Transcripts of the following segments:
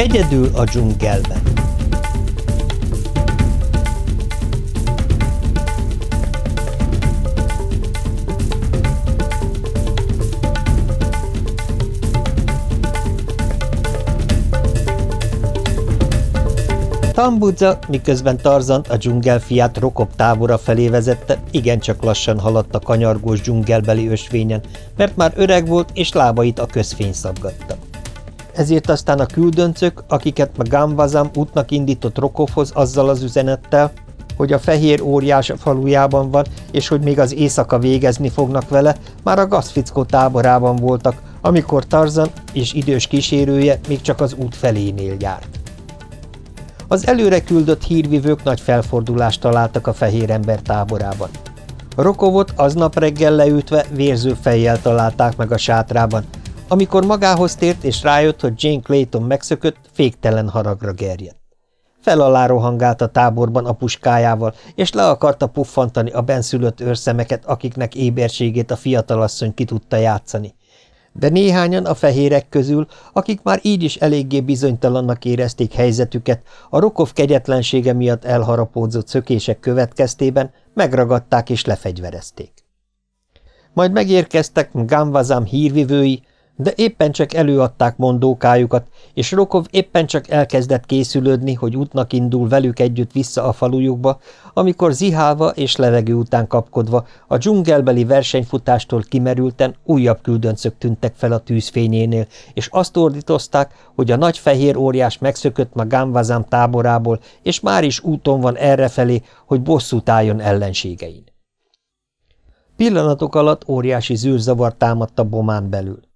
Egyedül a dzsungelben Tambudza, miközben Tarzant a dzsungelfiát Rokop tábora felé vezette, igencsak lassan haladt a kanyargós dzsungelbeli ösvényen, mert már öreg volt, és lábait a közfény szabgatta. Ezért aztán a küldöncök, akiket Magambazam útnak indított Rokovhoz azzal az üzenettel, hogy a fehér óriás a falujában van, és hogy még az éjszaka végezni fognak vele, már a gazfickó táborában voltak, amikor Tarzan és idős kísérője még csak az út felénél járt. Az előre küldött hírvivők nagy felfordulást találtak a fehér ember táborában. Rokovot aznap reggel leütve vérző fejjel találták meg a sátrában. Amikor magához tért és rájött, hogy Jane Clayton megszökött, féktelen haragra gerjedt. Felalá rohangált a táborban a puskájával, és le akarta puffantani a benszülött őrszemeket, akiknek éberségét a fiatalasszony ki tudta játszani de néhányan a fehérek közül, akik már így is eléggé bizonytalannak érezték helyzetüket, a Rokov kegyetlensége miatt elharapódzott szökések következtében megragadták és lefegyverezték. Majd megérkeztek Gamvazam hírvivői, de éppen csak előadták mondókájukat, és Rokov éppen csak elkezdett készülődni, hogy útnak indul velük együtt vissza a falujukba, amikor zihálva és levegő után kapkodva a dzsungelbeli versenyfutástól kimerülten újabb küldöncök tűntek fel a tűzfényénél, és azt ordítozták, hogy a nagy fehér óriás megszökött ma Gamvazam táborából, és már is úton van errefelé, hogy bosszút álljon ellenségein. Pillanatok alatt óriási zűrzavar támadt bomán belül.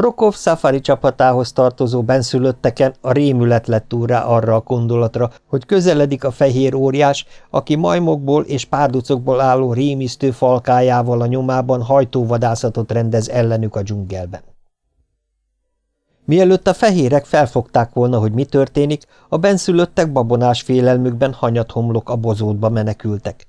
Rokov szafari csapatához tartozó benszülötteken a rémület lett úrrá arra a gondolatra, hogy közeledik a fehér óriás, aki majmokból és párducokból álló rémisztő falkájával a nyomában hajtóvadászatot rendez ellenük a dzsungelben. Mielőtt a fehérek felfogták volna, hogy mi történik, a benszülöttek babonás félelmükben hanyat homlok a bozótba menekültek.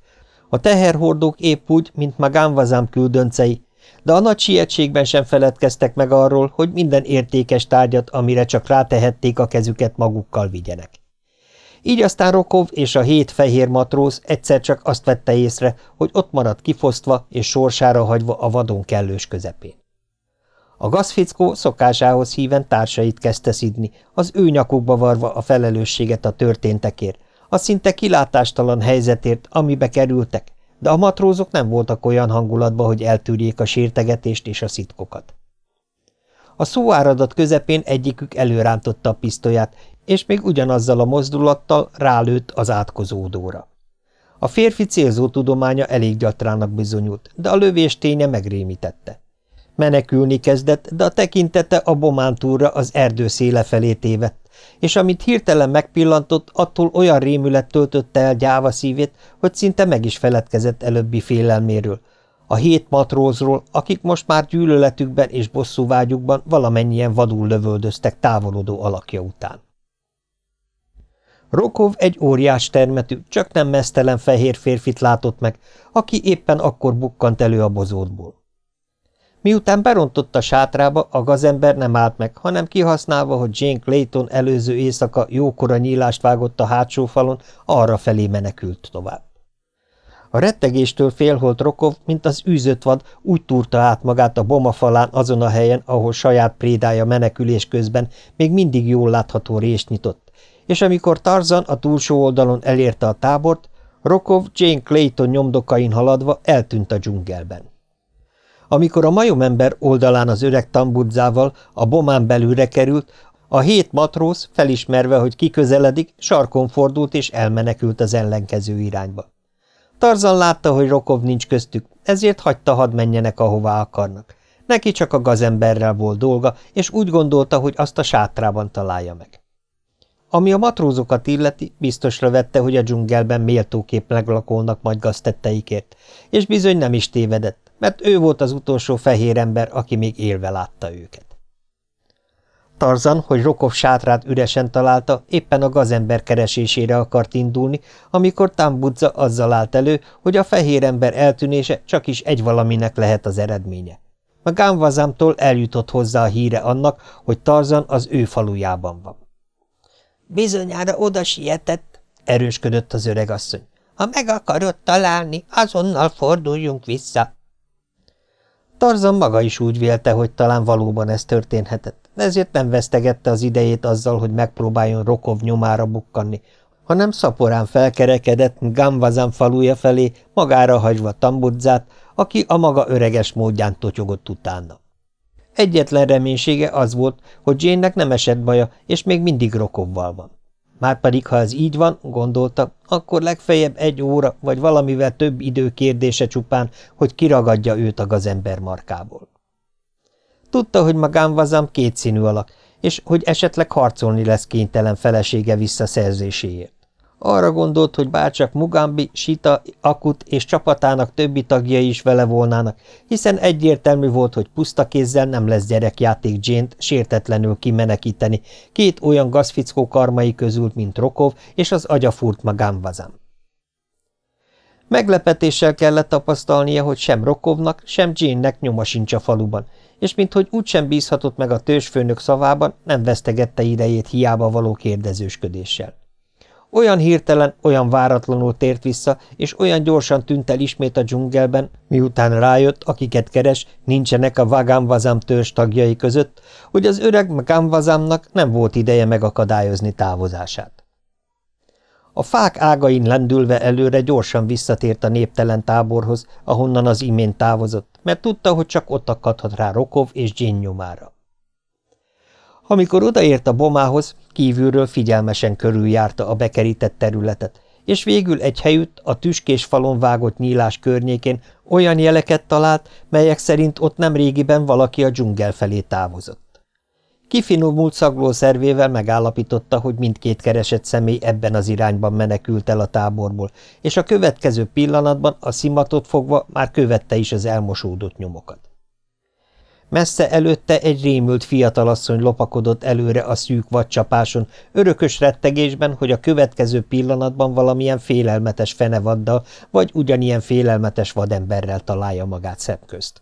A teherhordók épp úgy, mint Magánvazám küldöncei, de a nagy sietségben sem feledkeztek meg arról, hogy minden értékes tárgyat, amire csak rátehették a kezüket magukkal vigyenek. Így aztán Rokov és a hét fehér matróz egyszer csak azt vette észre, hogy ott maradt kifosztva és sorsára hagyva a vadon kellős közepén. A gazfickó szokásához híven társait kezdte szidni, az ő nyakukba varva a felelősséget a történtekért, a szinte kilátástalan helyzetért, amibe kerültek, de a matrózok nem voltak olyan hangulatban, hogy eltűrjék a sértegetést és a szitkokat. A szóáradat közepén egyikük előrántotta a pisztolyát, és még ugyanazzal a mozdulattal rálőtt az átkozódóra. A férfi célzó tudománya elég gyatrának bizonyult, de a lövés ténye megrémítette. Menekülni kezdett, de a tekintete a bomántúra az erdő széle felé tévedt, és amit hirtelen megpillantott, attól olyan rémület töltötte el gyáva szívét, hogy szinte meg is feledkezett előbbi félelméről. A hét matrózról, akik most már gyűlöletükben és bosszúvágyukban valamennyien vadul lövöldöztek távolodó alakja után. Rokov egy óriás termetű, csak nem mesztelen fehér férfit látott meg, aki éppen akkor bukkant elő a bozótból. Miután berontott a sátrába, a gazember nem állt meg, hanem kihasználva, hogy Jane Clayton előző éjszaka jókora nyílást vágott a hátsó falon, arra felé menekült tovább. A rettegéstől félholt Rokov, mint az űzött vad, úgy túrta át magát a bomafalán azon a helyen, ahol saját prédája menekülés közben még mindig jól látható rést nyitott, és amikor Tarzan a túlsó oldalon elérte a tábort, Rokov Jane Clayton nyomdokain haladva eltűnt a dzsungelben. Amikor a majomember oldalán az öreg tambudzával a bomán belülre került, a hét matróz, felismerve, hogy kiközeledik, sarkon fordult és elmenekült az ellenkező irányba. Tarzan látta, hogy Rokov nincs köztük, ezért hagyta, hadd menjenek, ahová akarnak. Neki csak a gazemberrel volt dolga, és úgy gondolta, hogy azt a sátrában találja meg. Ami a matrózokat illeti, biztosra vette, hogy a dzsungelben méltóképp meglakolnak majd gaztetteikért, és bizony nem is tévedett mert ő volt az utolsó fehér ember, aki még élve látta őket. Tarzan, hogy Rokov sátrát üresen találta, éppen a gazember keresésére akart indulni, amikor Tambudza azzal állt elő, hogy a fehér ember eltűnése csak is egy valaminek lehet az eredménye. A Gánvazámtól eljutott hozzá a híre annak, hogy Tarzan az ő falujában van. Bizonyára oda sietett, erősködött az öreg asszony. Ha meg akarod találni, azonnal forduljunk vissza. Tarzan maga is úgy vélte, hogy talán valóban ez történhetett, ezért nem vesztegette az idejét azzal, hogy megpróbáljon Rokov nyomára bukkanni, hanem szaporán felkerekedett Gamvazan faluja felé, magára hagyva Tambudzát, aki a maga öreges módján totyogott utána. Egyetlen reménysége az volt, hogy Jane-nek nem esett baja, és még mindig Rokovval van. Márpedig, ha ez így van, gondolta, akkor legfeljebb egy óra vagy valamivel több idő kérdése csupán, hogy kiragadja őt a gazember markából. Tudta, hogy Magánvazam kétszínű alak, és hogy esetleg harcolni lesz kénytelen felesége visszaszerzéséért. Arra gondolt, hogy bárcsak Mugambi, Sita, Akut és csapatának többi tagjai is vele volnának, hiszen egyértelmű volt, hogy puszta kézzel nem lesz gyerekjáték Jane-t sértetlenül kimenekíteni két olyan gazfickó karmai közül, mint Rokov és az agyafúrt Magánvazam. Meglepetéssel kellett tapasztalnia, hogy sem Rokovnak, sem Jane-nek nyoma sincs a faluban, és minthogy úgysem bízhatott meg a törzsfőnök szavában, nem vesztegette idejét hiába való kérdezősködéssel. Olyan hirtelen, olyan váratlanul tért vissza, és olyan gyorsan tűnt el ismét a dzsungelben, miután rájött, akiket keres, nincsenek a Vagamvazam törzs tagjai között, hogy az öreg Vagamvazamnak nem volt ideje megakadályozni távozását. A fák ágain lendülve előre gyorsan visszatért a néptelen táborhoz, ahonnan az imént távozott, mert tudta, hogy csak ott akadhat rá Rokov és Jin nyomára. Amikor odaért a bomához, kívülről figyelmesen körüljárta a bekerített területet, és végül egy helyütt a tüskés falon vágott nyílás környékén olyan jeleket talált, melyek szerint ott nem régiben valaki a dzsungel felé távozott. Kifinomult szagló szervével megállapította, hogy mindkét keresett személy ebben az irányban menekült el a táborból, és a következő pillanatban a szimatot fogva már követte is az elmosódott nyomokat. Messze előtte egy rémült fiatalasszony lopakodott előre a szűk vadcsapáson, örökös rettegésben, hogy a következő pillanatban valamilyen félelmetes fenevaddal vagy ugyanilyen félelmetes vademberrel találja magát szemközt.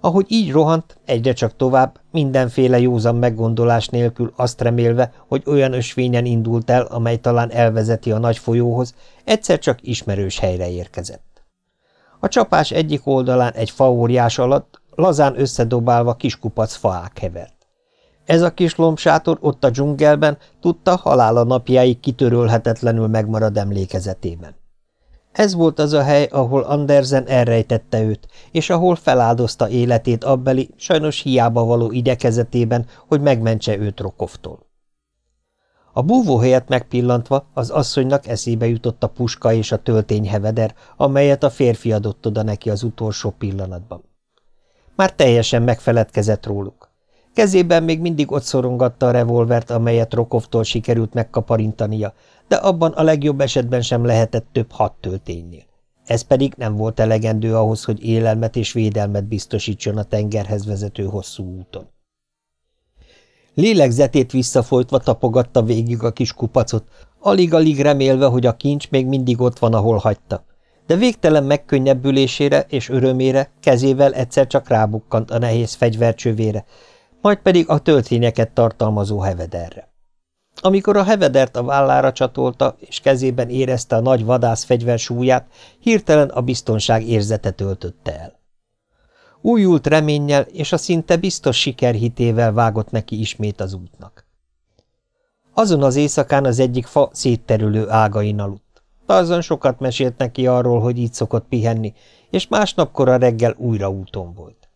Ahogy így rohant, egyre csak tovább, mindenféle józan meggondolás nélkül azt remélve, hogy olyan ösvényen indult el, amely talán elvezeti a nagy folyóhoz, egyszer csak ismerős helyre érkezett. A csapás egyik oldalán egy faóriás alatt, lazán összedobálva kiskupac faák hevert. Ez a kis lombsátor ott a dzsungelben tudta halála napjáig kitörölhetetlenül megmarad emlékezetében. Ez volt az a hely, ahol Andersen elrejtette őt, és ahol feláldozta életét abbeli, sajnos hiába való igyekezetében, hogy megmentse őt Rokovtól. A búvóhelyet megpillantva az asszonynak eszébe jutott a puska és a töltényheveder, amelyet a férfi adott oda neki az utolsó pillanatban. Már teljesen megfeledkezett róluk. Kezében még mindig ott szorongatta a revolvert, amelyet Rokovtól sikerült megkaparintania, de abban a legjobb esetben sem lehetett több hat tölténynél. Ez pedig nem volt elegendő ahhoz, hogy élelmet és védelmet biztosítson a tengerhez vezető hosszú úton. Lélegzetét visszafolytva tapogatta végig a kis kupacot, alig-alig remélve, hogy a kincs még mindig ott van, ahol hagyta de végtelen megkönnyebbülésére és örömére kezével egyszer csak rábukkant a nehéz fegyvercsövére, majd pedig a töltényeket tartalmazó hevederre. Amikor a hevedert a vállára csatolta, és kezében érezte a nagy vadász fegyver súlyát, hirtelen a biztonság érzete töltötte el. Újult reménnyel és a szinte biztos sikerhitével vágott neki ismét az útnak. Azon az éjszakán az egyik fa szétterülő ágain aludt. Tarzan sokat mesélt neki arról, hogy így szokott pihenni, és másnapkor a reggel újra úton volt.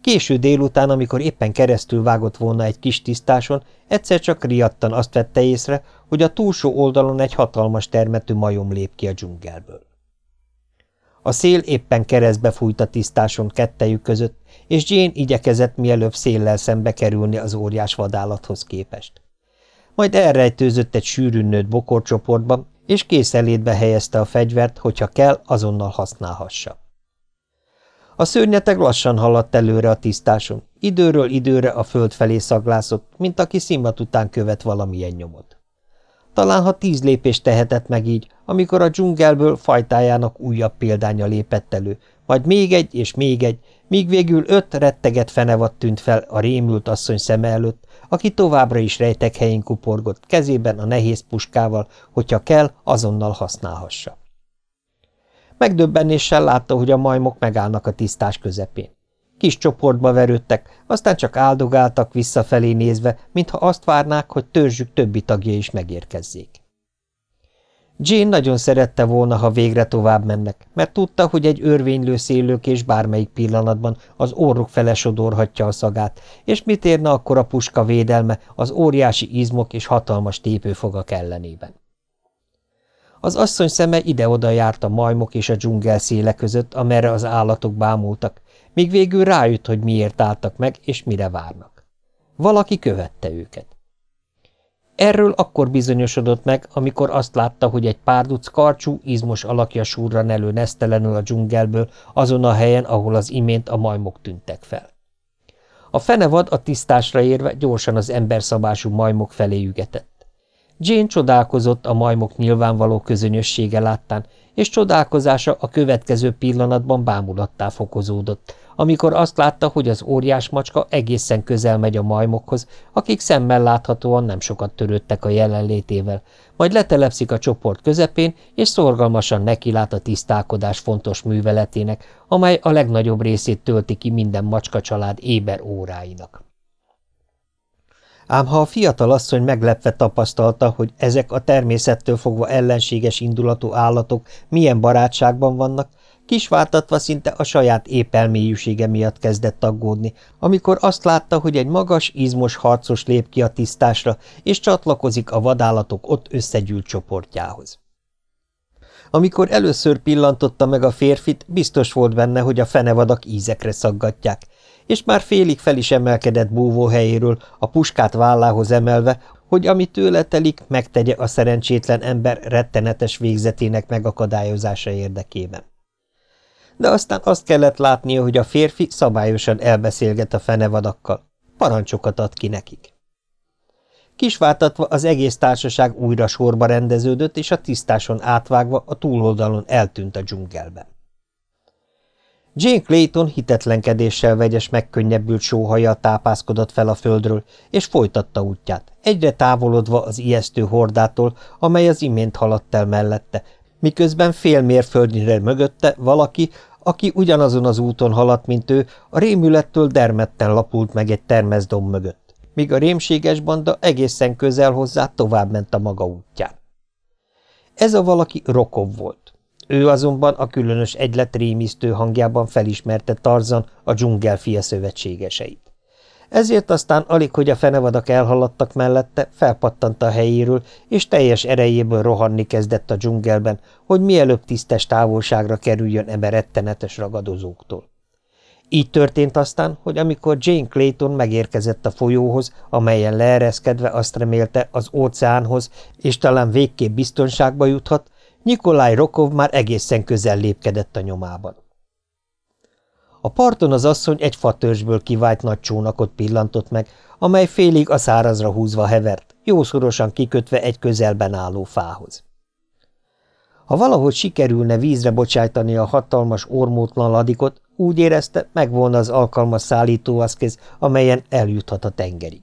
Késő délután, amikor éppen keresztül vágott volna egy kis tisztáson, egyszer csak riadtan azt vette észre, hogy a túlsó oldalon egy hatalmas termetű majom lép ki a dzsungelből. A szél éppen keresztbe fújt a tisztáson kettejük között, és Jane igyekezett mielőbb széllel szembe kerülni az óriás vadállathoz képest. Majd elrejtőzött egy sűrűn nőtt bokorcsoportba, és készelétbe helyezte a fegyvert, hogyha kell, azonnal használhassa. A szörnyeteg lassan haladt előre a tisztáson, időről időre a föld felé szaglászott, mint aki szimmat után követ valamilyen nyomot. Talán ha tíz lépést tehetett meg így, amikor a dzsungelből fajtájának újabb példánya lépett elő, majd még egy és még egy, míg végül öt retteget fenevad tűnt fel a rémült asszony szeme előtt, aki továbbra is rejtek helyén kuporgott, kezében a nehéz puskával, hogyha kell, azonnal használhassa. Megdöbbenéssel látta, hogy a majmok megállnak a tisztás közepén. Kis csoportba verődtek, aztán csak áldogáltak visszafelé nézve, mintha azt várnák, hogy törzsük többi tagja is megérkezzék. Jane nagyon szerette volna, ha végre tovább mennek, mert tudta, hogy egy örvénylő és bármelyik pillanatban az orruk fele sodorhatja a szagát, és mit érne akkor a puska védelme az óriási izmok és hatalmas tépőfogak ellenében. Az asszony szeme ide-oda járt a majmok és a dzsungel széle között, amerre az állatok bámultak, míg végül rájött, hogy miért álltak meg, és mire várnak. Valaki követte őket. Erről akkor bizonyosodott meg, amikor azt látta, hogy egy párduc karcsú, izmos alakja súrran elő nesztelenül a dzsungelből, azon a helyen, ahol az imént a majmok tűntek fel. A fenevad a tisztásra érve gyorsan az emberszabású majmok felé ügetett. Jane csodálkozott a majmok nyilvánvaló közönössége láttán, és csodálkozása a következő pillanatban bámulattá fokozódott, amikor azt látta, hogy az óriás macska egészen közel megy a majmokhoz, akik szemmel láthatóan nem sokat törődtek a jelenlétével, majd letelepszik a csoport közepén, és szorgalmasan nekilát a tisztálkodás fontos műveletének, amely a legnagyobb részét tölti ki minden macska család éber óráinak. Ám ha a fiatal asszony meglepve tapasztalta, hogy ezek a természettől fogva ellenséges indulatú állatok milyen barátságban vannak, Kisvártatva szinte a saját épelmélyűsége miatt kezdett aggódni, amikor azt látta, hogy egy magas, izmos harcos lép ki a tisztásra, és csatlakozik a vadállatok ott összegyűlt csoportjához. Amikor először pillantotta meg a férfit, biztos volt benne, hogy a fenevadak ízekre szaggatják, és már félig fel is emelkedett búvó helyéről, a puskát vállához emelve, hogy ami tőle telik, megtegye a szerencsétlen ember rettenetes végzetének megakadályozása érdekében de aztán azt kellett látnia, hogy a férfi szabályosan elbeszélget a fenevadakkal. Parancsokat ad ki nekik. Kisvártatva az egész társaság újra sorba rendeződött, és a tisztáson átvágva a túloldalon eltűnt a dzsungelben. Jane Clayton hitetlenkedéssel vegyes megkönnyebbült sóhajjal tápászkodott fel a földről, és folytatta útját, egyre távolodva az ijesztő hordától, amely az imént haladt el mellette, miközben fél mérföldnyire mögötte valaki, aki ugyanazon az úton haladt, mint ő, a rémülettől dermedten lapult meg egy termeszdomb mögött, míg a rémséges banda egészen közel hozzá továbbment a maga útján. Ez a valaki Rokov volt. Ő azonban a különös egylet rémisztő hangjában felismerte Tarzan a dzsungel fia szövetségeseit. Ezért aztán alig, hogy a fenevadak elhaladtak mellette, felpattant a helyéről, és teljes erejéből rohanni kezdett a dzsungelben, hogy mielőbb tisztes távolságra kerüljön ebe rettenetes ragadozóktól. Így történt aztán, hogy amikor Jane Clayton megérkezett a folyóhoz, amelyen leereszkedve azt remélte az óceánhoz, és talán végképp biztonságba juthat, Nikolaj Rokov már egészen közel lépkedett a nyomában. A parton az asszony egy fatörzsből kivált nagy csónakot pillantott meg, amely félig a szárazra húzva hevert, jószorosan kikötve egy közelben álló fához. Ha valahogy sikerülne vízre bocsájtani a hatalmas ormótlan ladikot, úgy érezte, megvolna az alkalmas szállítóaszkéz, amelyen eljuthat a tengerig.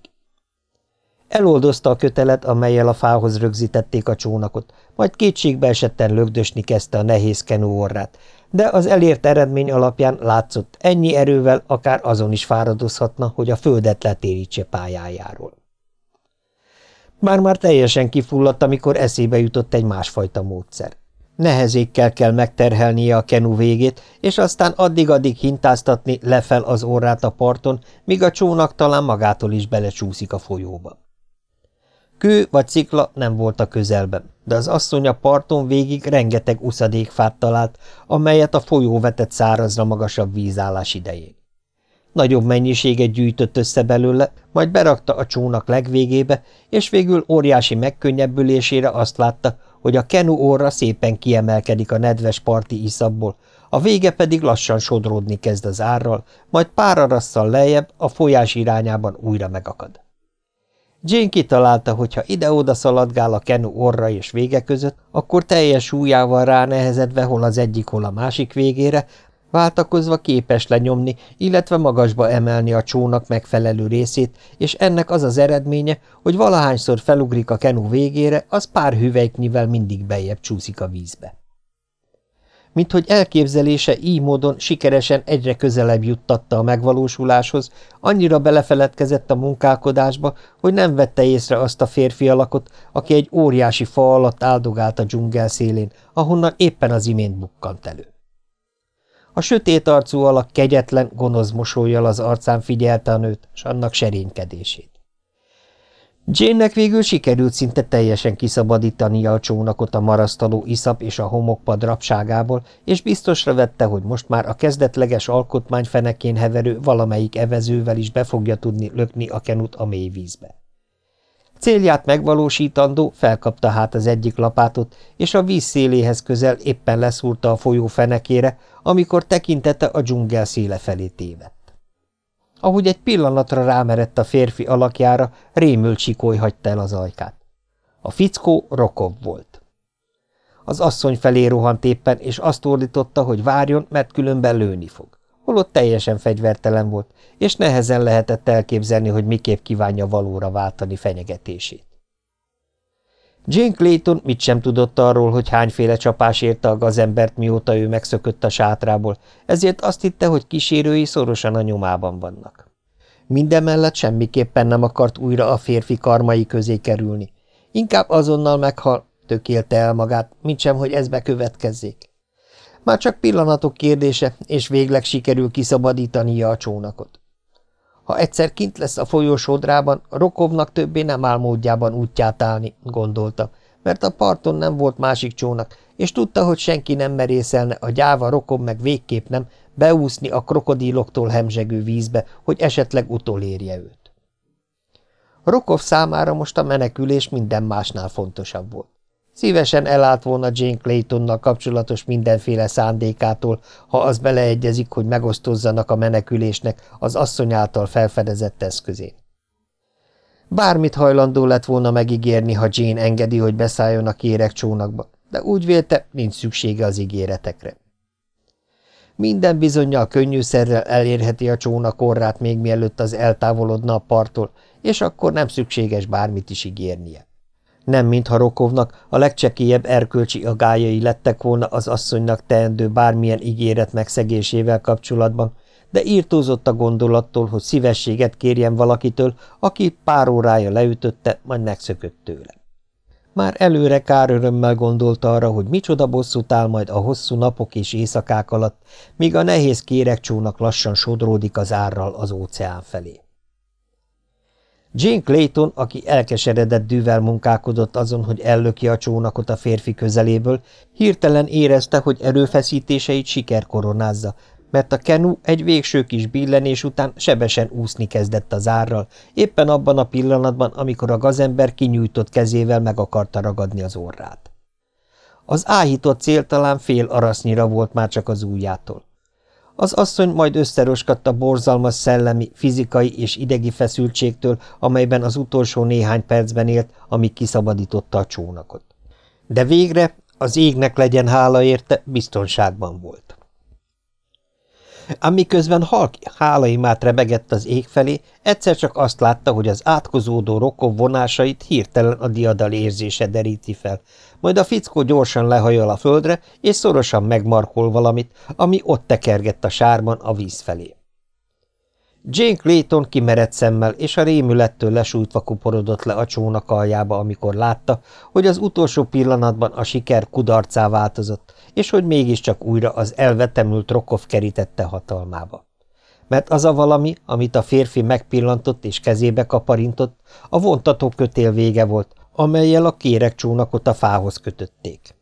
Eloldozta a kötelet, amelyel a fához rögzítették a csónakot, majd kétségbe esetten lögdösni kezdte a nehéz kenú orrát, de az elért eredmény alapján látszott, ennyi erővel akár azon is fáradozhatna, hogy a földet letérítse pályájáról. Már-már teljesen kifulladt, amikor eszébe jutott egy másfajta módszer. Nehezékkel kell megterhelnie a kenu végét, és aztán addig-addig hintáztatni lefel az orrát a parton, míg a csónak talán magától is belecsúszik a folyóba. Kő vagy cikla nem volt a közelben, de az asszony a parton végig rengeteg uszadékfát talált, amelyet a folyó vetett szárazra magasabb vízállás idején. Nagyobb mennyiséget gyűjtött össze belőle, majd berakta a csónak legvégébe, és végül óriási megkönnyebbülésére azt látta, hogy a kenu orra szépen kiemelkedik a nedves parti iszabból, a vége pedig lassan sodródni kezd az árral, majd pár arasszal lejjebb a folyás irányában újra megakad. Jane kitalálta, hogy ha ide-oda szaladgál a kenu orra és vége között, akkor teljes súlyával ránehezedve hol az egyik, hol a másik végére, váltakozva képes lenyomni, illetve magasba emelni a csónak megfelelő részét, és ennek az az eredménye, hogy valahányszor felugrik a kenu végére, az pár hüvelyknyivel mindig bejebb csúszik a vízbe mint hogy elképzelése így módon sikeresen egyre közelebb juttatta a megvalósuláshoz, annyira belefeledkezett a munkálkodásba, hogy nem vette észre azt a férfi alakot, aki egy óriási fa alatt áldogált a dzsungel szélén, ahonnan éppen az imént bukkant elő. A sötét arcú alak kegyetlen, gonosz mosolyjal az arcán figyelte a nőt, s annak serénykedését. Jane-nek végül sikerült szinte teljesen kiszabadítania a csónakot a marasztaló iszap és a homokpad rabságából, és biztosra vette, hogy most már a kezdetleges alkotmány fenekén heverő valamelyik evezővel is be fogja tudni lökni a kenut a mély vízbe. Célját megvalósítandó felkapta hát az egyik lapátot, és a víz széléhez közel éppen leszúrta a folyó fenekére, amikor tekintete a dzsungel széle felé tévedt. Ahogy egy pillanatra rámerett a férfi alakjára, rémült sikoly hagyta el az ajkát. A fickó Rokov volt. Az asszony felé rohant éppen, és azt ordította, hogy várjon, mert különben lőni fog. Holott teljesen fegyvertelen volt, és nehezen lehetett elképzelni, hogy miképp kívánja valóra váltani fenyegetését. Jane Clayton mit sem tudott arról, hogy hányféle csapás érte a gazembert, mióta ő megszökött a sátrából, ezért azt hitte, hogy kísérői szorosan a nyomában vannak. Mindemellett semmiképpen nem akart újra a férfi karmai közé kerülni. Inkább azonnal meghal, tökélte el magát, mint sem, hogy ez bekövetkezzék. Már csak pillanatok kérdése, és végleg sikerül kiszabadítania a csónakot. Ha egyszer kint lesz a folyósodrában, Rokovnak többé nem áll módjában útját állni, gondolta, mert a parton nem volt másik csónak, és tudta, hogy senki nem merészelne a gyáva Rokov meg végképp nem beúszni a krokodíloktól hemzsegő vízbe, hogy esetleg utolérje őt. Rokov számára most a menekülés minden másnál fontosabb volt. Szívesen elállt volna Jane Claytonnal kapcsolatos mindenféle szándékától, ha az beleegyezik, hogy megosztozzanak a menekülésnek az asszony által felfedezett eszközén. Bármit hajlandó lett volna megígérni, ha Jane engedi, hogy beszálljon a kérek csónakba, de úgy vélte, nincs szüksége az ígéretekre. Minden bizonyal könnyűszerrel elérheti a csónak orrát még mielőtt az eltávolodna a parttól, és akkor nem szükséges bármit is ígérnie. Nem mintha Rokovnak a legcsekélyebb erkölcsi agályai lettek volna az asszonynak teendő bármilyen ígéret megszegésével kapcsolatban, de írtózott a gondolattól, hogy szívességet kérjen valakitől, aki pár órája leütötte, majd megszökött tőle. Már előre kár örömmel gondolta arra, hogy micsoda bosszút áll majd a hosszú napok és éjszakák alatt, míg a nehéz kérekcsónak lassan sodródik az árral az óceán felé. Jane Clayton, aki elkeseredett dűvel munkálkodott azon, hogy ellöki a csónakot a férfi közeléből, hirtelen érezte, hogy erőfeszítéseit siker koronázza, mert a kenu egy végső kis billenés után sebesen úszni kezdett az árral, éppen abban a pillanatban, amikor a gazember kinyújtott kezével meg akarta ragadni az orrát. Az áhított cél talán fél arasznyira volt már csak az ujjától. Az asszony majd összeroskadt a borzalmas szellemi, fizikai és idegi feszültségtől, amelyben az utolsó néhány percben élt, amíg kiszabadította a csónakot. De végre, az égnek legyen hála érte, biztonságban volt. Amiközben halk hálaimát rebegett az ég felé, egyszer csak azt látta, hogy az átkozódó rokov vonásait hirtelen a diadal érzése deríti fel, majd a fickó gyorsan lehajol a földre, és szorosan megmarkol valamit, ami ott tekergett a sárban a víz felé. Jane Clayton kimerett szemmel, és a rémülettől lesújtva kuporodott le a csónak aljába, amikor látta, hogy az utolsó pillanatban a siker kudarcá változott, és hogy mégiscsak újra az elvetemült Rokov kerítette hatalmába. Mert az a valami, amit a férfi megpillantott és kezébe kaparintott, a vontató kötél vége volt, amelyel a kérekcsónakot a fához kötötték.